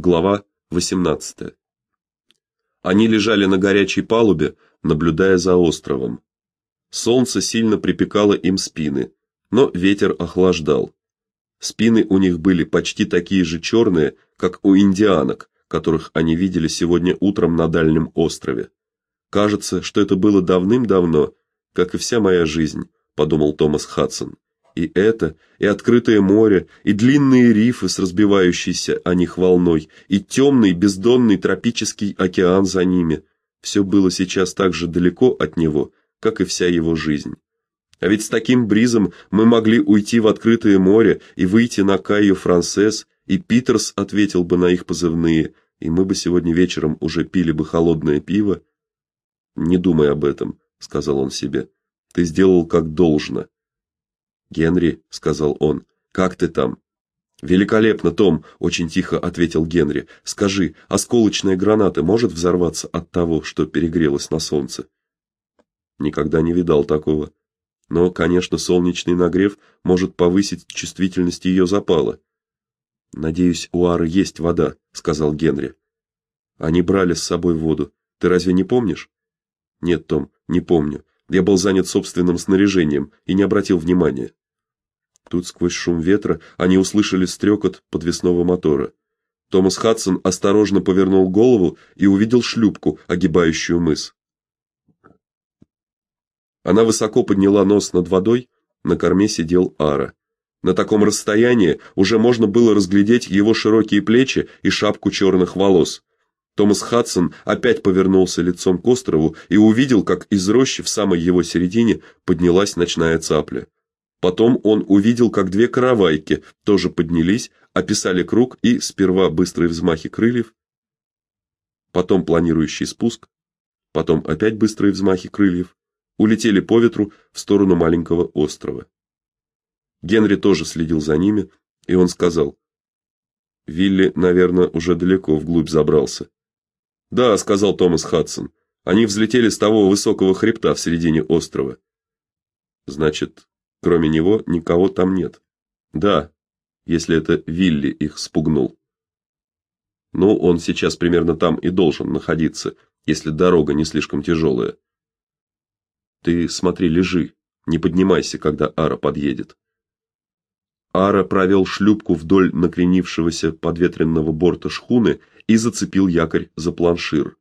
Глава 18. Они лежали на горячей палубе, наблюдая за островом. Солнце сильно припекало им спины, но ветер охлаждал. Спины у них были почти такие же черные, как у индианок, которых они видели сегодня утром на дальнем острове. Кажется, что это было давным-давно, как и вся моя жизнь, подумал Томас Хадсон. И это, и открытое море, и длинные рифы с разбивающейся о них волной, и темный бездонный тропический океан за ними все было сейчас так же далеко от него, как и вся его жизнь. А ведь с таким бризом мы могли уйти в открытое море и выйти на Кайо Франсес, и Питерс ответил бы на их позывные, и мы бы сегодня вечером уже пили бы холодное пиво. Не думай об этом, сказал он себе. Ты сделал как должно. Генри, сказал он. Как ты там? Великолепно, Том, очень тихо ответил Генри. Скажи, осколочная граната может взорваться от того, что перегрелась на солнце? Никогда не видал такого. Но, конечно, солнечный нагрев может повысить чувствительность ее запала. Надеюсь, у Ары есть вода, сказал Генри. Они брали с собой воду. Ты разве не помнишь? Нет, Том, не помню. Я был занят собственным снаряжением и не обратил внимания. Тут сквозь шум ветра они услышали стрекот подвесного мотора. Томас Хадсон осторожно повернул голову и увидел шлюпку, огибающую мыс. Она высоко подняла нос над водой, на корме сидел Ара. На таком расстоянии уже можно было разглядеть его широкие плечи и шапку черных волос. Томас Хадсон опять повернулся лицом к острову и увидел, как из рощи в самой его середине поднялась ночная цапля. Потом он увидел, как две каравайки тоже поднялись, описали круг и сперва быстрые взмахи крыльев, потом планирующий спуск, потом опять быстрые взмахи крыльев, улетели по ветру в сторону маленького острова. Генри тоже следил за ними, и он сказал: "Вилли, наверное, уже далеко вглубь забрался". "Да", сказал Томас Хадсон. "Они взлетели с того высокого хребта в середине острова". "Значит, Кроме него никого там нет. Да, если это Вилли их спугнул. Ну, он сейчас примерно там и должен находиться, если дорога не слишком тяжелая. Ты смотри, лежи, не поднимайся, когда Ара подъедет. Ара провел шлюпку вдоль накренившегося подветренного борта шхуны и зацепил якорь за планшир.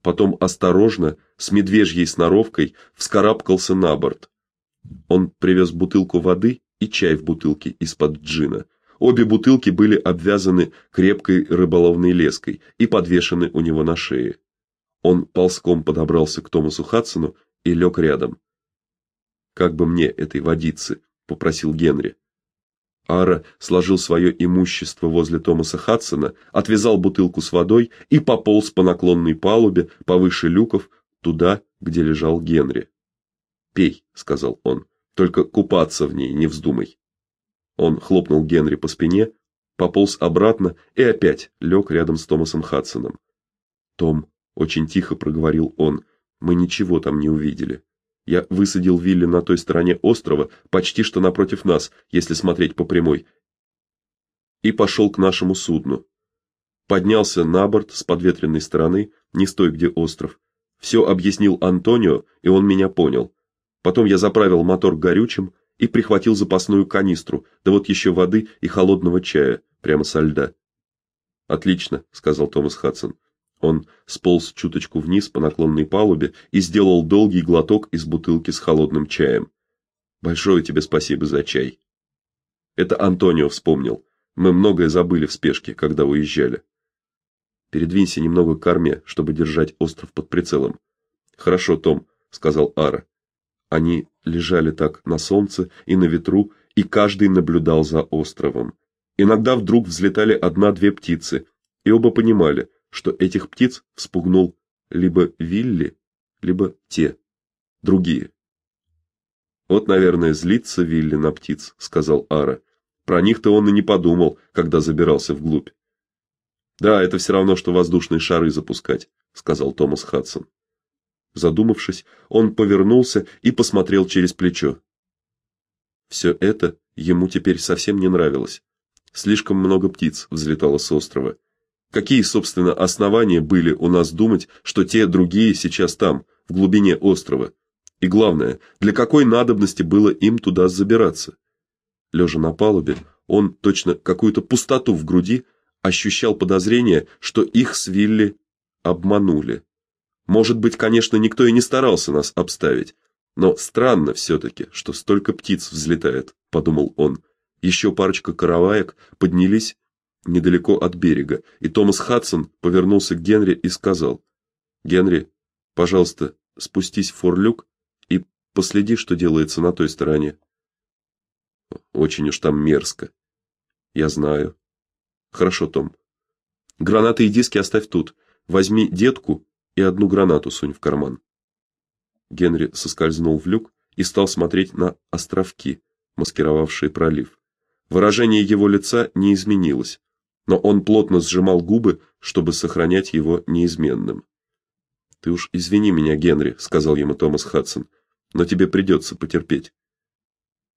Потом осторожно, с медвежьей сноровкой, вскарабкался на борт. Он привез бутылку воды и чай в бутылке из-под джина. Обе бутылки были обвязаны крепкой рыболовной леской и подвешены у него на шее. Он ползком подобрался к Томасу Хадсону и лег рядом. Как бы мне этой водицы, попросил Генри. Ара сложил свое имущество возле Томаса Хадсона, отвязал бутылку с водой и пополз по наклонной палубе повыше люков туда, где лежал Генри. "Пей", сказал он. "Только купаться в ней не вздумай". Он хлопнул Генри по спине, пополз обратно и опять лег рядом с Томасом Хадсоном. "Том", очень тихо проговорил он. "Мы ничего там не увидели. Я высадил Вилли на той стороне острова, почти что напротив нас, если смотреть по прямой, и пошел к нашему судну. Поднялся на борт с подветренной стороны, не с той, где остров. Все объяснил Антонио, и он меня понял. Потом я заправил мотор горючим и прихватил запасную канистру, да вот еще воды и холодного чая, прямо со льда. Отлично, сказал Томас Хадсон. Он сполз чуточку вниз по наклонной палубе и сделал долгий глоток из бутылки с холодным чаем. Большое тебе спасибо за чай. Это Антонио вспомнил. Мы многое забыли в спешке, когда уезжали. Передвинься немного к корме, чтобы держать остров под прицелом. Хорошо, Том, сказал Ара. Они лежали так на солнце и на ветру, и каждый наблюдал за островом. Иногда вдруг взлетали одна-две птицы, и оба понимали, что этих птиц вспугнул либо Вилли, либо те, другие. Вот, наверное, злится Вилли на птиц, сказал Ара. Про них-то он и не подумал, когда забирался вглубь. Да, это все равно что воздушные шары запускать, сказал Томас Хадсон. Задумавшись, он повернулся и посмотрел через плечо. Все это ему теперь совсем не нравилось. Слишком много птиц взлетало с острова. Какие, собственно, основания были у нас думать, что те другие сейчас там, в глубине острова? И главное, для какой надобности было им туда забираться? Лежа на палубе, он точно какую-то пустоту в груди ощущал подозрение, что их с обманули. Может быть, конечно, никто и не старался нас обставить, но странно все таки что столько птиц взлетает, подумал он. Еще парочка караваек поднялись недалеко от берега, и Томас Хадсон повернулся к Генри и сказал: "Генри, пожалуйста, спустись в форлюк и последи, что делается на той стороне". Очень уж там мерзко. Я знаю. Хорошо, Том. Гранаты и диски оставь тут. Возьми детку и одну гранату сунь в карман. Генри соскользнул в люк и стал смотреть на островки, маскировавшие пролив. Выражение его лица не изменилось, но он плотно сжимал губы, чтобы сохранять его неизменным. Ты уж извини меня, Генри, сказал ему Томас Хадсон, но тебе придется потерпеть.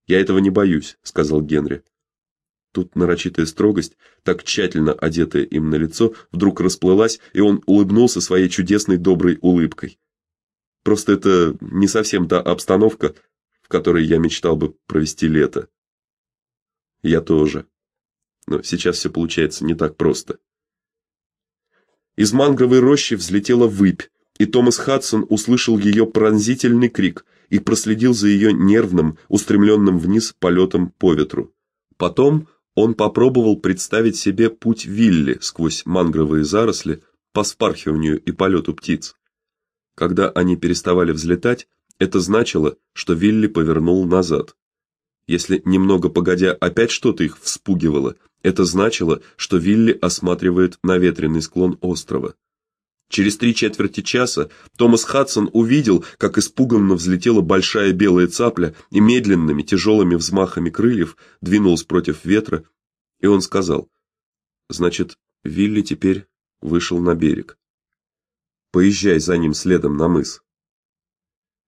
Я этого не боюсь, сказал Генри. Тут нарочитая строгость, так тщательно одетая им на лицо, вдруг расплылась, и он улыбнулся своей чудесной доброй улыбкой. Просто это не совсем та обстановка, в которой я мечтал бы провести лето. Я тоже. Но сейчас все получается не так просто. Из мангровой рощи взлетела выпь, и Томас Хадсон услышал ее пронзительный крик и проследил за ее нервным, устремленным вниз полетом по ветру. Потом он попробовал представить себе путь Вилли сквозь мангровые заросли по спархиванию и полету птиц. Когда они переставали взлетать, это значило, что Вилли повернул назад. Если немного погодя опять что-то их вспугивало, это значило, что Вилли осматривает наветренный склон острова. Через три четверти часа Томас Хадсон увидел, как испуганно взлетела большая белая цапля и медленными тяжелыми взмахами крыльев двинулась против ветра, и он сказал: "Значит, Вилли теперь вышел на берег. Поезжай за ним следом на мыс".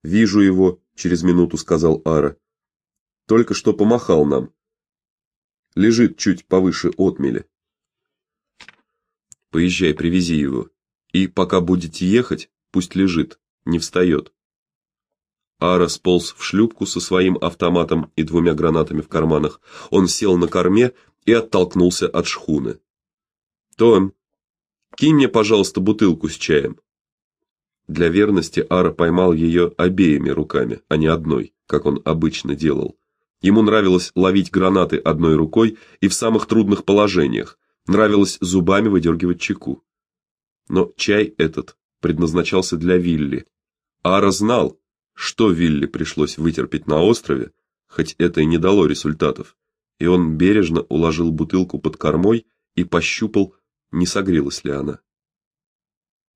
"Вижу его", через минуту сказал Ара. "Только что помахал нам. Лежит чуть повыше отмели. Поезжай, привези его. И пока будете ехать, пусть лежит, не встает». Ара сполз в шлюпку со своим автоматом и двумя гранатами в карманах. Он сел на корме и оттолкнулся от шхуны. "Том, кинь мне, пожалуйста, бутылку с чаем". Для верности Ара поймал ее обеими руками, а не одной, как он обычно делал. Ему нравилось ловить гранаты одной рукой и в самых трудных положениях. Нравилось зубами выдергивать чеку. Но чай этот предназначался для Вилли. Ара знал, что Вилли пришлось вытерпеть на острове, хоть это и не дало результатов. И он бережно уложил бутылку под кормой и пощупал, не согрелась ли она.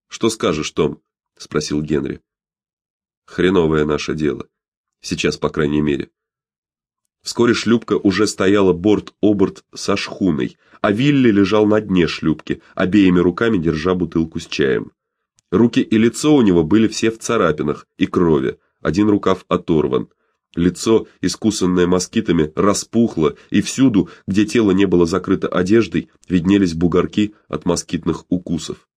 Что скажешь, Том? спросил Генри. Хреновое наше дело. Сейчас, по крайней мере. Вскоре шлюпка уже стояла борт-оборт со шхуной, а Вилли лежал на дне шлюпки, обеими руками держа бутылку с чаем. Руки и лицо у него были все в царапинах и крови, один рукав оторван. Лицо, искусанное москитами, распухло, и всюду, где тело не было закрыто одеждой, виднелись бугорки от москитных укусов.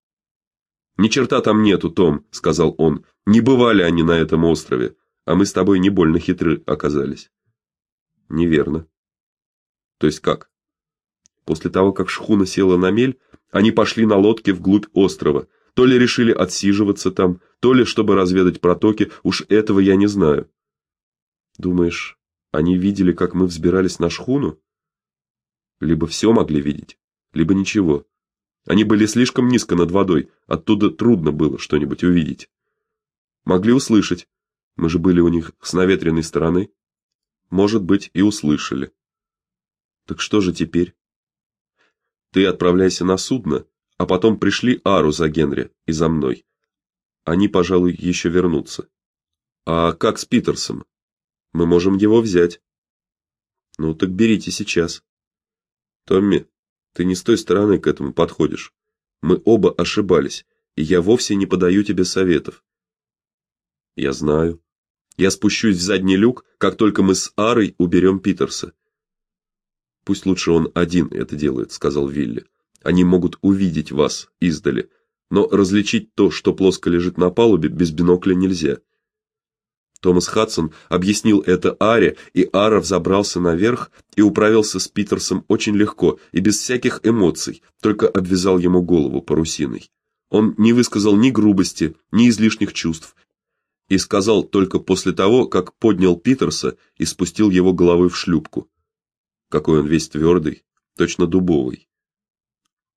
Ни черта там нету, Том, сказал он. Не бывали они на этом острове, а мы с тобой не больно хитры оказались. Неверно. То есть как? После того, как шхуна села на мель, они пошли на лодке вглубь острова. То ли решили отсиживаться там, то ли чтобы разведать протоки, уж этого я не знаю. Думаешь, они видели, как мы взбирались на шхуну? Либо все могли видеть, либо ничего. Они были слишком низко над водой, оттуда трудно было что-нибудь увидеть. Могли услышать. Мы же были у них с наветренной стороны может быть, и услышали. Так что же теперь? Ты отправляйся на судно, а потом пришли Ару за Генри и за мной. Они, пожалуй, еще вернутся. А как с Питерсом? Мы можем его взять. Ну так берите сейчас. Томми, ты не с той стороны к этому подходишь. Мы оба ошибались, и я вовсе не подаю тебе советов. Я знаю. Я спущусь в задний люк, как только мы с Арой уберем Питерса. Пусть лучше он один это делает, сказал Вилли. Они могут увидеть вас издали, но различить то, что плоско лежит на палубе, без бинокля нельзя. Томас Хадсон объяснил это Аре, и Ара взобрался наверх и управился с Питерсом очень легко и без всяких эмоций, только обвязал ему голову парусиной. Он не высказал ни грубости, ни излишних чувств, и сказал только после того, как поднял Питерса и спустил его головой в шлюпку. Какой он весь твердый, точно дубовый.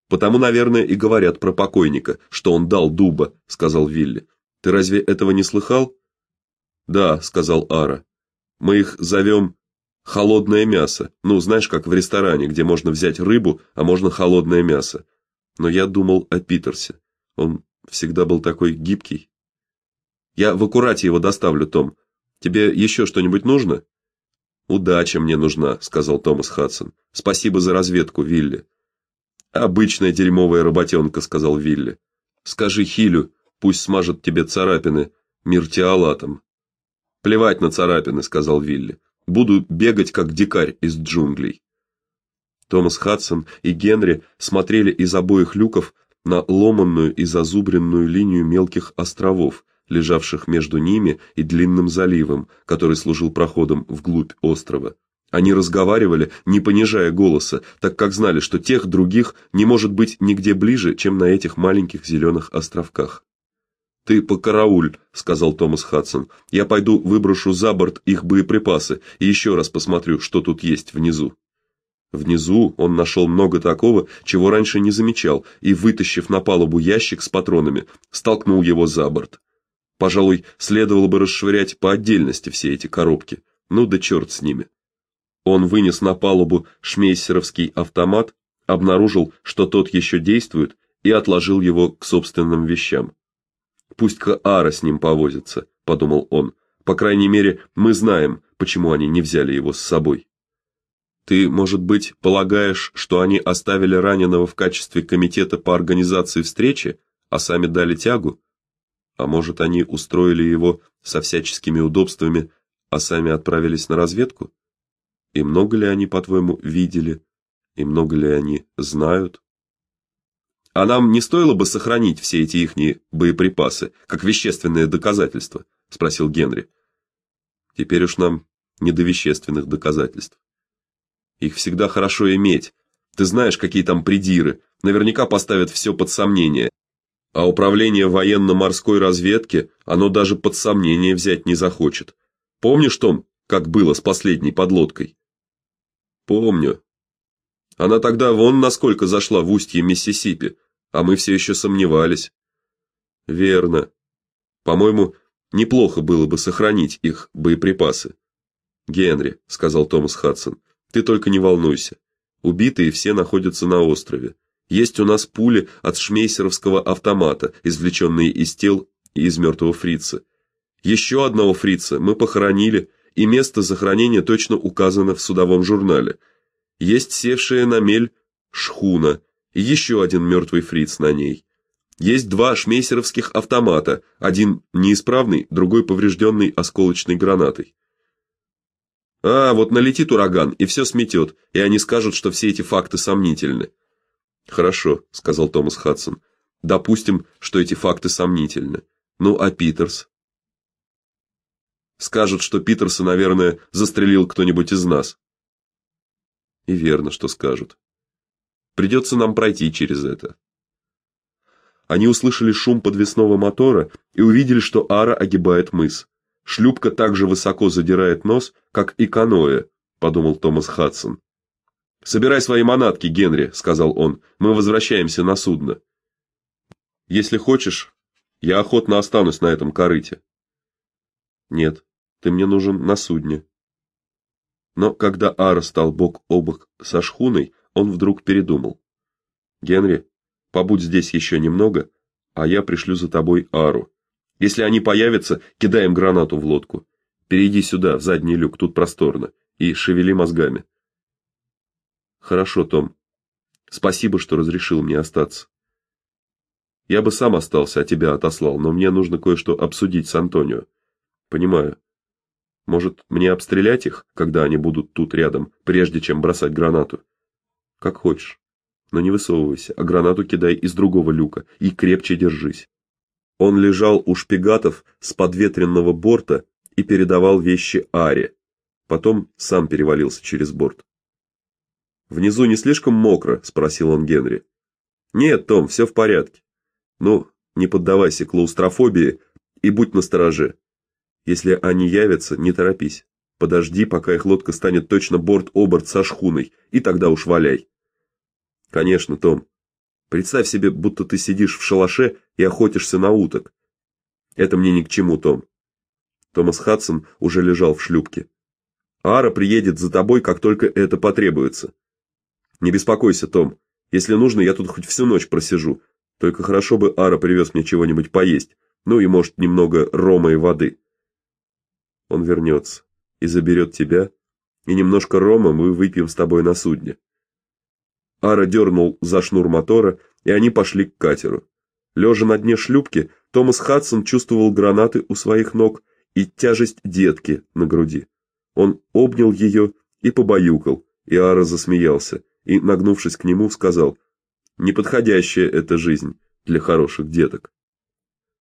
Потому, наверное, и говорят про покойника, что он дал дуба, сказал Вилли. Ты разве этого не слыхал? Да, сказал Ара. Мы их зовем холодное мясо. Ну, знаешь, как в ресторане, где можно взять рыбу, а можно холодное мясо. Но я думал о Питерсе. Он всегда был такой гибкий. Я в аккурате его доставлю, Том. Тебе еще что-нибудь нужно? Удача мне нужна, сказал Томас Хадсон. Спасибо за разведку, Вилли. Обычная дерьмовая работенка», — сказал Вилли. Скажи Хилю, пусть смажет тебе царапины миртиолатом. Плевать на царапины, сказал Вилли. Буду бегать как дикарь из джунглей. Томас Хадсон и Генри смотрели из обоих люков на ломанную и зазубренную линию мелких островов, лежавших между ними и длинным заливом, который служил проходом вглубь острова. Они разговаривали, не понижая голоса, так как знали, что тех других не может быть нигде ближе, чем на этих маленьких зеленых островках. Ты покарауль, сказал Томас Хадсон. Я пойду выброшу за борт их боеприпасы и еще раз посмотрю, что тут есть внизу. Внизу он нашел много такого, чего раньше не замечал, и вытащив на палубу ящик с патронами, столкнул его за борт. Пожалуй, следовало бы расшвырять по отдельности все эти коробки. Ну да черт с ними. Он вынес на палубу шмейсеровский автомат, обнаружил, что тот еще действует, и отложил его к собственным вещам. Пусть-ка Ара с ним повозится, подумал он. По крайней мере, мы знаем, почему они не взяли его с собой. Ты, может быть, полагаешь, что они оставили раненого в качестве комитета по организации встречи, а сами дали тягу? А может, они устроили его со всяческими удобствами, а сами отправились на разведку? И много ли они, по-твоему, видели? И много ли они знают? А нам не стоило бы сохранить все эти ихние боеприпасы как вещественное доказательство, спросил Генри. Теперь уж нам не до вещественных доказательств. Их всегда хорошо иметь. Ты знаешь, какие там придиры, наверняка поставят все под сомнение. А управление военно-морской разведки, оно даже под сомнение взять не захочет. Помнишь, Том, как было с последней подлодкой? Помню. Она тогда вон насколько зашла в устье Миссисипи, а мы все еще сомневались. Верно. По-моему, неплохо было бы сохранить их боеприпасы. Генри, сказал Томас Хадсон. Ты только не волнуйся. Убитые все находятся на острове. Есть у нас пули от шмейсеровского автомата, извлеченные из тел и из мертвого фрица. Еще одного фрица мы похоронили и место захоронения точно указано в судовом журнале. Есть севшая на мель шхуна и еще один мертвый фриц на ней. Есть два шмейсеровских автомата, один неисправный, другой поврежденный осколочной гранатой. А, вот налетит ураган и все сметет, и они скажут, что все эти факты сомнительны. Хорошо, сказал Томас Хадсон. Допустим, что эти факты сомнительны. Ну, а Питерс? Скажут, что Питерса, наверное, застрелил кто-нибудь из нас. И верно, что скажут. Придется нам пройти через это. Они услышали шум подвесного мотора и увидели, что Ара огибает мыс. Шлюпка так же высоко задирает нос, как и каноэ, подумал Томас Хадсон. Собирай свои манатки, Генри, сказал он. Мы возвращаемся на судно. Если хочешь, я охотно останусь на этом корыте. Нет, ты мне нужен на судне. Но когда Ара стал бок о бок со шхуной, он вдруг передумал. Генри, побудь здесь еще немного, а я пришлю за тобой Ару. Если они появятся, кидаем гранату в лодку. Перейди сюда, в задний люк, тут просторно, и шевели мозгами. Хорошо, Том. Спасибо, что разрешил мне остаться. Я бы сам остался, а тебя отослал, но мне нужно кое-что обсудить с Антонио. Понимаю. Может, мне обстрелять их, когда они будут тут рядом, прежде чем бросать гранату? Как хочешь. Но не высовывайся, а гранату кидай из другого люка и крепче держись. Он лежал у шпигатов с подветренного борта и передавал вещи Аре. Потом сам перевалился через борт. Внизу не слишком мокро, спросил он Генри. Нет, Том, все в порядке. Ну, не поддавайся клаустрофобии и будь настороже. Если они явятся, не торопись. Подожди, пока их лодка станет точно борт-оборт со шхуной, и тогда уж валяй. Конечно, Том. Представь себе, будто ты сидишь в шалаше и охотишься на уток. Это мне ни к чему, Том. Томас Хадсон уже лежал в шлюпке. Ара приедет за тобой, как только это потребуется. Не беспокойся, Том. Если нужно, я тут хоть всю ночь просижу. Только хорошо бы Ара привез мне чего-нибудь поесть. Ну и, может, немного рома и воды. Он вернется и заберет тебя, и немножко рома мы выпьем с тобой на судне. Ара дернул за шнур мотора, и они пошли к катеру. Лежа на дне шлюпки, Томас Хадсон чувствовал гранаты у своих ног и тяжесть детки на груди. Он обнял ее и побаюкал, и Ара засмеялся и, нагнувшись к нему, сказал: "Неподходящая эта жизнь для хороших деток".